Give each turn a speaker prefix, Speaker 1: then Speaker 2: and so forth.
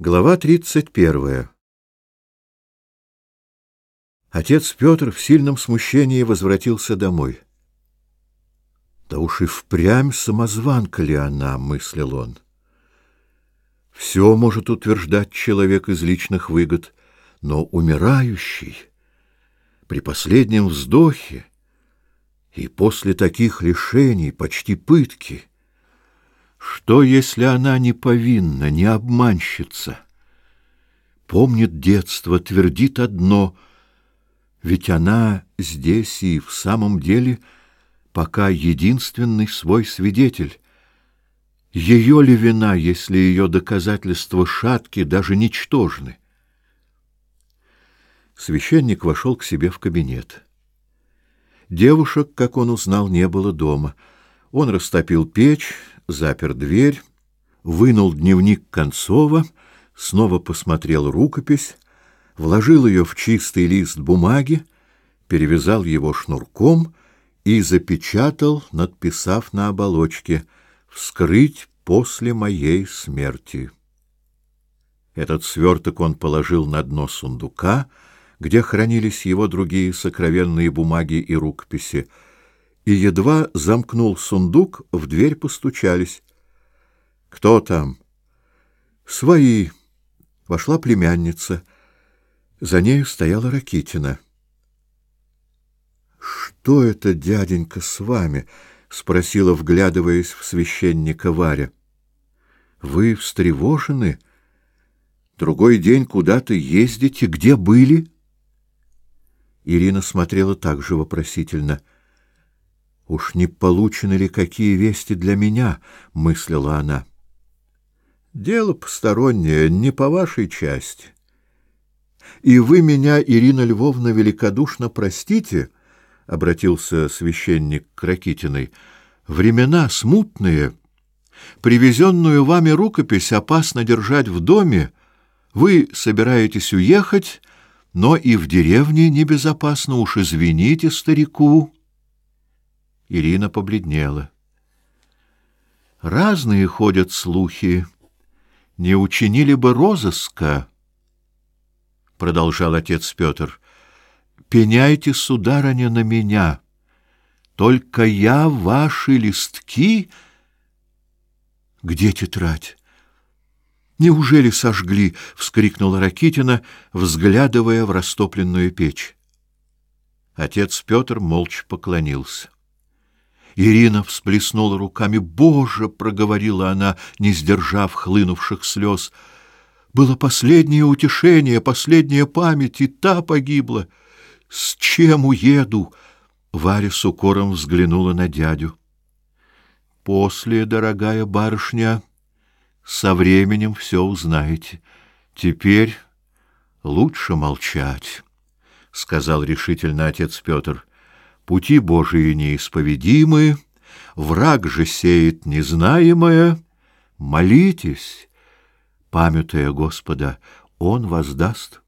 Speaker 1: Глава 31. Отец Петр в сильном смущении возвратился домой. «Да уж и впрямь самозванка ли она?» — мыслил он. «Все может утверждать человек из личных выгод, но умирающий при последнем вздохе и после таких лишений, почти пытки — что, если она не повинна, не обманщица? Помнит детство, твердит одно, ведь она здесь и в самом деле пока единственный свой свидетель. Ее ли вина, если ее доказательства шатки, даже ничтожны? Священник вошел к себе в кабинет. Девушек, как он узнал, не было дома. Он растопил печь, запер дверь, вынул дневник Концова, снова посмотрел рукопись, вложил ее в чистый лист бумаги, перевязал его шнурком и запечатал, надписав на оболочке «Вскрыть после моей смерти». Этот сверток он положил на дно сундука, где хранились его другие сокровенные бумаги и рукописи, и едва замкнул сундук, в дверь постучались. «Кто там?» «Свои». Вошла племянница. За нею стояла Ракитина. «Что это, дяденька, с вами?» — спросила, вглядываясь в священника Варя. «Вы встревожены? Другой день куда-то ездите? Где были?» Ирина смотрела так же вопросительно — «Уж не получены ли какие вести для меня?» — мыслила она. «Дело постороннее, не по вашей части. И вы меня, Ирина Львовна, великодушно простите», — обратился священник к Ракитиной, — «времена смутные. Привезенную вами рукопись опасно держать в доме. Вы собираетесь уехать, но и в деревне небезопасно, уж извините старику». Ирина побледнела. Разные ходят слухи. Не учинили бы розыска, продолжал отец Петр. Пеняйте, сударыня, на меня. Только я ваши листки... Где тетрадь? Неужели сожгли? — вскрикнула Ракитина, взглядывая в растопленную печь. Отец Петр молча поклонился. Ирина всплеснула руками. «Боже!» — проговорила она, не сдержав хлынувших слез. «Было последнее утешение, последняя память, и та погибла. С чем уеду?» Варя с укором взглянула на дядю. «После, дорогая барышня, со временем все узнаете. Теперь лучше молчать», — сказал решительно отец Петр. Пути Божии неисповедимы, враг же сеет незнаемое. Молитесь, памятая Господа, Он воздаст.